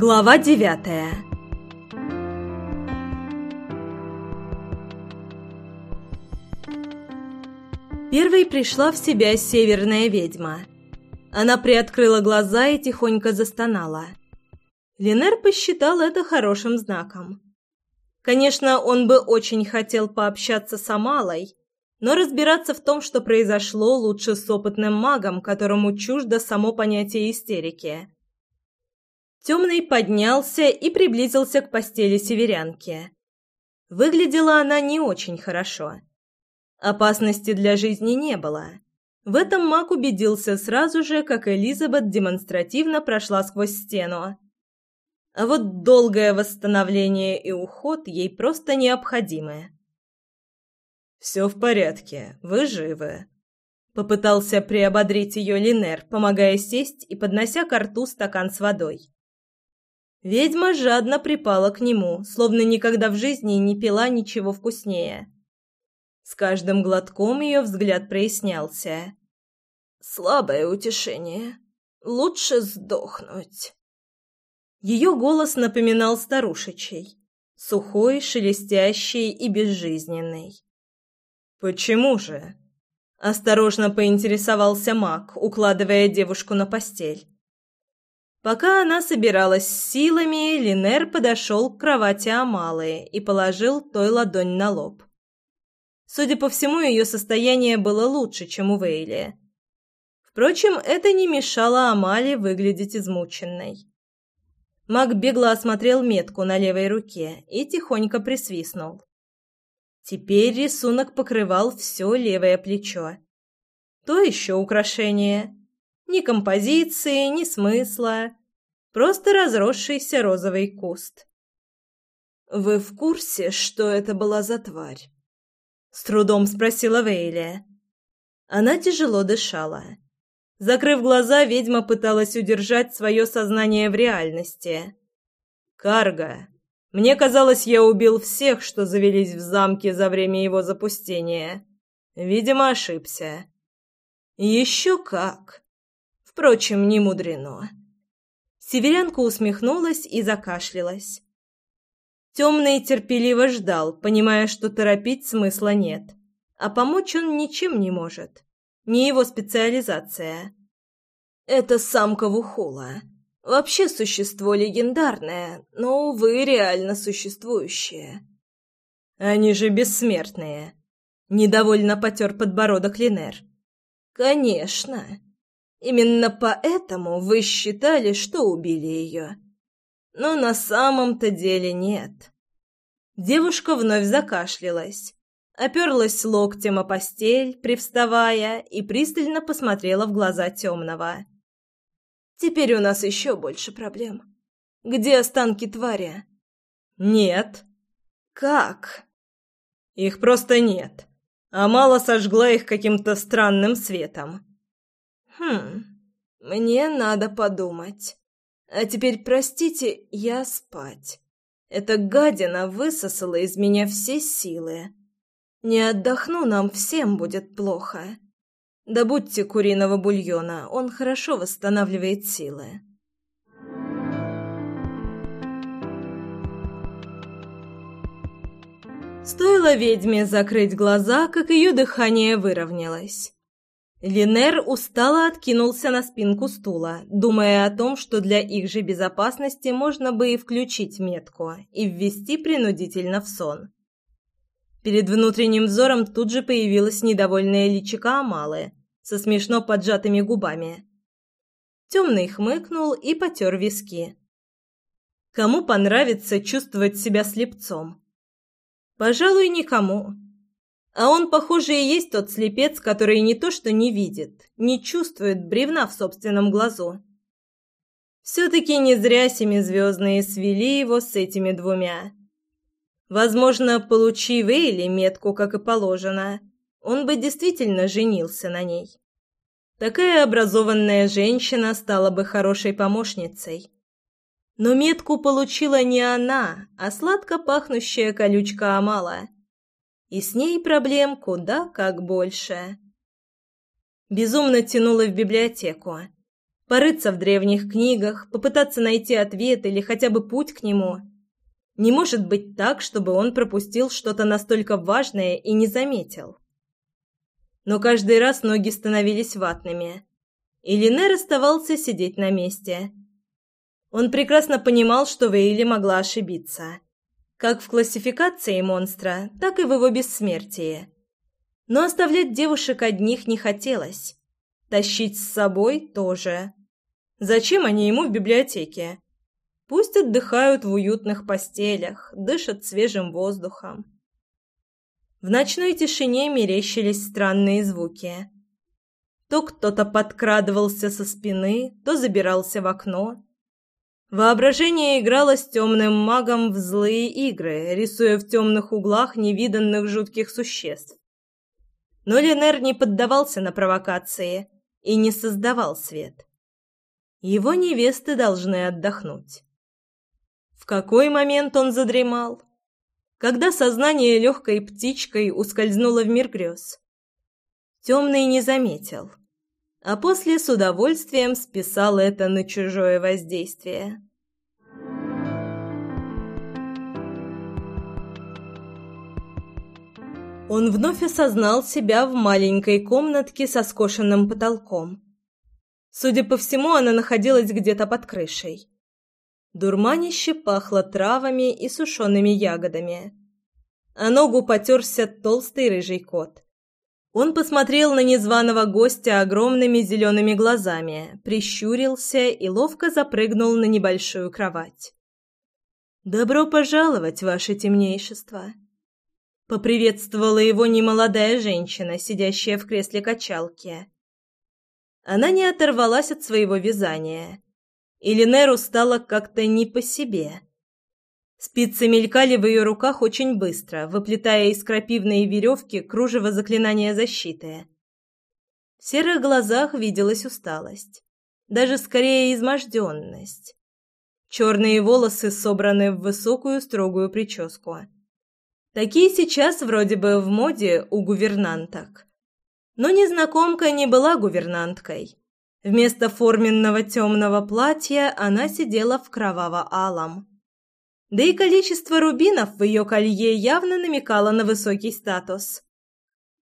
Глава девятая Первой пришла в себя северная ведьма. Она приоткрыла глаза и тихонько застонала. Линер посчитал это хорошим знаком. Конечно, он бы очень хотел пообщаться с Амалой, но разбираться в том, что произошло, лучше с опытным магом, которому чуждо само понятие истерики. Темный поднялся и приблизился к постели северянки. Выглядела она не очень хорошо. Опасности для жизни не было. В этом маг убедился сразу же, как Элизабет демонстративно прошла сквозь стену. А вот долгое восстановление и уход ей просто необходимы. «Все в порядке, вы живы», — попытался приободрить ее Линер, помогая сесть и поднося к рту стакан с водой. Ведьма жадно припала к нему, словно никогда в жизни не пила ничего вкуснее. С каждым глотком ее взгляд прояснялся. «Слабое утешение. Лучше сдохнуть». Ее голос напоминал старушечий, сухой, шелестящий и безжизненный. «Почему же?» – осторожно поинтересовался маг, укладывая девушку на постель. Пока она собиралась силами, Линер подошел к кровати Амалы и положил той ладонь на лоб. Судя по всему, ее состояние было лучше, чем у Вейли. Впрочем, это не мешало Амале выглядеть измученной. Маг бегло осмотрел метку на левой руке и тихонько присвистнул. Теперь рисунок покрывал все левое плечо. То еще украшение. Ни композиции, ни смысла. Просто разросшийся розовый куст. «Вы в курсе, что это была за тварь?» С трудом спросила Вейли. Она тяжело дышала. Закрыв глаза, ведьма пыталась удержать свое сознание в реальности. «Карга», мне казалось, я убил всех, что завелись в замке за время его запустения. Видимо, ошибся. Еще как. Впрочем, не мудрено. Северянка усмехнулась и закашлялась. Темный терпеливо ждал, понимая, что торопить смысла нет. А помочь он ничем не может. Не его специализация. Это самка Вухула. Вообще существо легендарное, но, увы, реально существующее. Они же бессмертные. Недовольно потер подбородок Линер. Конечно. Именно поэтому вы считали, что убили ее. Но на самом-то деле нет. Девушка вновь закашлялась, оперлась локтем о постель, привставая, и пристально посмотрела в глаза темного. Теперь у нас еще больше проблем. Где останки твари? Нет. Как? Их просто нет. Амала сожгла их каким-то странным светом. Хм, мне надо подумать. А теперь, простите, я спать. Эта гадина высосала из меня все силы. Не отдохну, нам всем будет плохо. Добудьте куриного бульона, он хорошо восстанавливает силы. Стоило ведьме закрыть глаза, как ее дыхание выровнялось. Линер устало откинулся на спинку стула, думая о том, что для их же безопасности можно бы и включить метку и ввести принудительно в сон. Перед внутренним взором тут же появилась недовольная личика Амалы, со смешно поджатыми губами. Темный хмыкнул и потер виски. Кому понравится чувствовать себя слепцом? Пожалуй, никому. А он, похоже, и есть тот слепец, который не то что не видит, не чувствует бревна в собственном глазу. Все-таки не зря семизвездные свели его с этими двумя. Возможно, получи Вейли метку, как и положено, он бы действительно женился на ней. Такая образованная женщина стала бы хорошей помощницей. Но метку получила не она, а сладко пахнущая колючка Амала. И с ней проблем куда как больше. Безумно тянула в библиотеку. Порыться в древних книгах, попытаться найти ответ или хотя бы путь к нему. Не может быть так, чтобы он пропустил что-то настолько важное и не заметил. Но каждый раз ноги становились ватными, и Линер оставался сидеть на месте. Он прекрасно понимал, что Вейли могла ошибиться. Как в классификации монстра, так и в его бессмертии. Но оставлять девушек одних не хотелось. Тащить с собой тоже. Зачем они ему в библиотеке? Пусть отдыхают в уютных постелях, дышат свежим воздухом. В ночной тишине мерещились странные звуки. То кто-то подкрадывался со спины, то забирался в окно. Воображение играло с темным магом в злые игры, рисуя в темных углах невиданных жутких существ. Но Ленер не поддавался на провокации и не создавал свет. Его невесты должны отдохнуть какой момент он задремал? Когда сознание легкой птичкой ускользнуло в мир грез. Темный не заметил, а после с удовольствием списал это на чужое воздействие. Он вновь осознал себя в маленькой комнатке со скошенным потолком. Судя по всему, она находилась где-то под крышей. Дурманище пахло травами и сушеными ягодами. А ногу потерся толстый рыжий кот. Он посмотрел на незваного гостя огромными зелеными глазами, прищурился и ловко запрыгнул на небольшую кровать. «Добро пожаловать, ваше темнейшество!» Поприветствовала его немолодая женщина, сидящая в кресле качалки. Она не оторвалась от своего вязания и Линеру стало как-то не по себе. Спицы мелькали в ее руках очень быстро, выплетая из крапивной веревки кружево заклинания защиты. В серых глазах виделась усталость, даже скорее изможденность. Черные волосы собраны в высокую строгую прическу. Такие сейчас вроде бы в моде у гувернанток. Но незнакомка не была гувернанткой. Вместо форменного темного платья она сидела в кроваво-алом. Да и количество рубинов в ее колье явно намекало на высокий статус.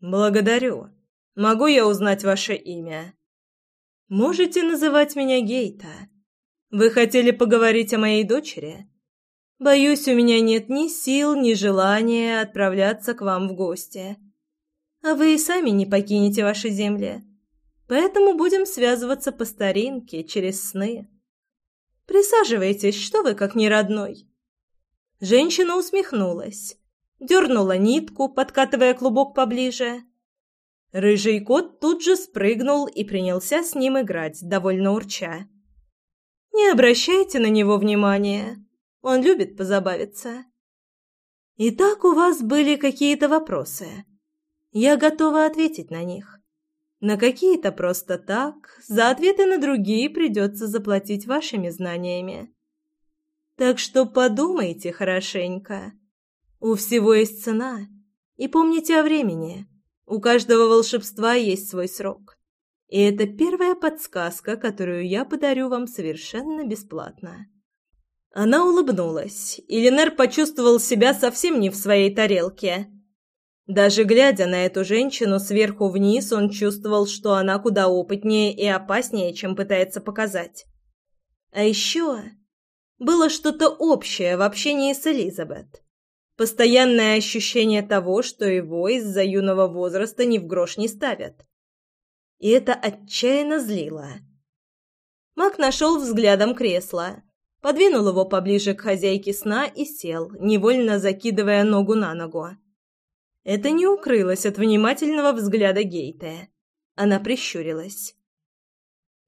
«Благодарю. Могу я узнать ваше имя?» «Можете называть меня Гейта. Вы хотели поговорить о моей дочери?» «Боюсь, у меня нет ни сил, ни желания отправляться к вам в гости. А вы и сами не покинете ваши земли. Поэтому будем связываться по старинке, через сны. Присаживайтесь, что вы как не родной. Женщина усмехнулась, дернула нитку, подкатывая клубок поближе. Рыжий кот тут же спрыгнул и принялся с ним играть, довольно урча. Не обращайте на него внимания. Он любит позабавиться. Итак, у вас были какие-то вопросы. Я готова ответить на них. На какие-то просто так, за ответы на другие придется заплатить вашими знаниями. Так что подумайте хорошенько. У всего есть цена. И помните о времени. У каждого волшебства есть свой срок. И это первая подсказка, которую я подарю вам совершенно бесплатно. Она улыбнулась, и Ленер почувствовал себя совсем не в своей тарелке. Даже глядя на эту женщину сверху вниз, он чувствовал, что она куда опытнее и опаснее, чем пытается показать. А еще было что-то общее в общении с Элизабет. Постоянное ощущение того, что его из-за юного возраста ни в грош не ставят. И это отчаянно злило. Мак нашел взглядом кресло, подвинул его поближе к хозяйке сна и сел, невольно закидывая ногу на ногу. Это не укрылось от внимательного взгляда Гейте. Она прищурилась.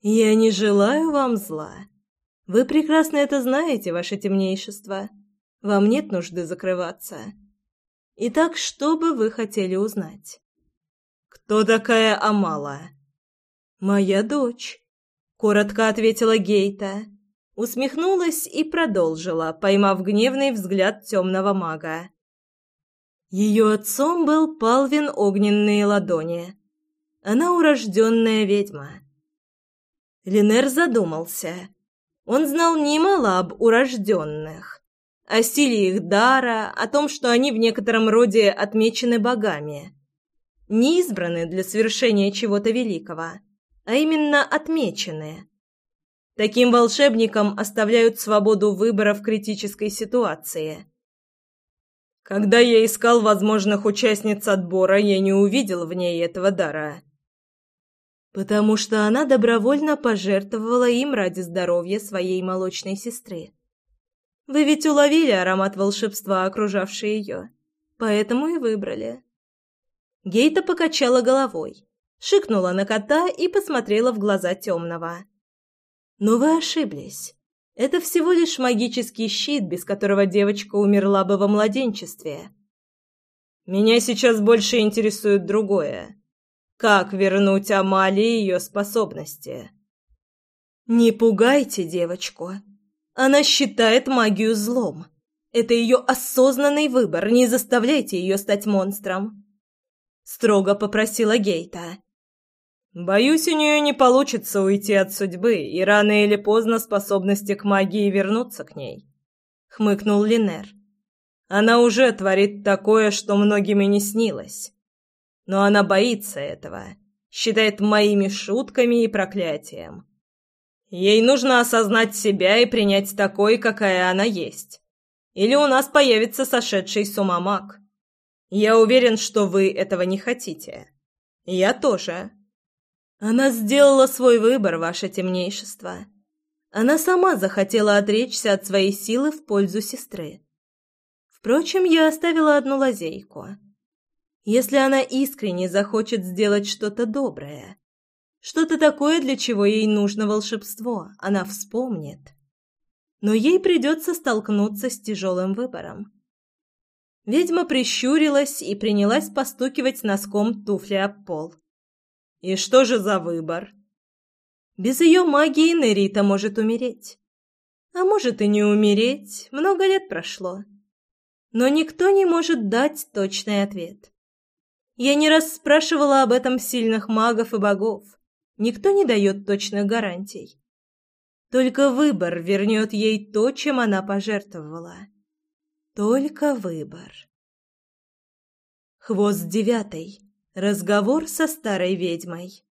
«Я не желаю вам зла. Вы прекрасно это знаете, ваше темнейшество. Вам нет нужды закрываться. Итак, что бы вы хотели узнать?» «Кто такая Амала?» «Моя дочь», — коротко ответила Гейта. Усмехнулась и продолжила, поймав гневный взгляд темного мага. Ее отцом был Палвин Огненные Ладони. Она урожденная ведьма. Линер задумался. Он знал немало об урожденных, о силе их дара, о том, что они в некотором роде отмечены богами. Не избраны для совершения чего-то великого, а именно отмечены. Таким волшебникам оставляют свободу выбора в критической ситуации. Когда я искал возможных участниц отбора, я не увидел в ней этого дара. Потому что она добровольно пожертвовала им ради здоровья своей молочной сестры. Вы ведь уловили аромат волшебства, окружавший ее, поэтому и выбрали. Гейта покачала головой, шикнула на кота и посмотрела в глаза темного. Но вы ошиблись. Это всего лишь магический щит, без которого девочка умерла бы во младенчестве. Меня сейчас больше интересует другое. Как вернуть Амалии ее способности? Не пугайте девочку. Она считает магию злом. Это ее осознанный выбор, не заставляйте ее стать монстром. Строго попросила Гейта. Боюсь, у нее не получится уйти от судьбы, и рано или поздно способности к магии вернутся к ней. Хмыкнул Линер. Она уже творит такое, что многим и не снилось. Но она боится этого, считает моими шутками и проклятием. Ей нужно осознать себя и принять такой, какая она есть. Или у нас появится сошедший с ума маг. Я уверен, что вы этого не хотите. Я тоже. Она сделала свой выбор, ваше темнейшество. Она сама захотела отречься от своей силы в пользу сестры. Впрочем, я оставила одну лазейку. Если она искренне захочет сделать что-то доброе, что-то такое, для чего ей нужно волшебство, она вспомнит. Но ей придется столкнуться с тяжелым выбором. Ведьма прищурилась и принялась постукивать носком туфли об пол. И что же за выбор? Без ее магии Нерита может умереть. А может и не умереть, много лет прошло. Но никто не может дать точный ответ. Я не раз спрашивала об этом сильных магов и богов. Никто не дает точных гарантий. Только выбор вернет ей то, чем она пожертвовала. Только выбор. Хвост девятый. Разговор со старой ведьмой.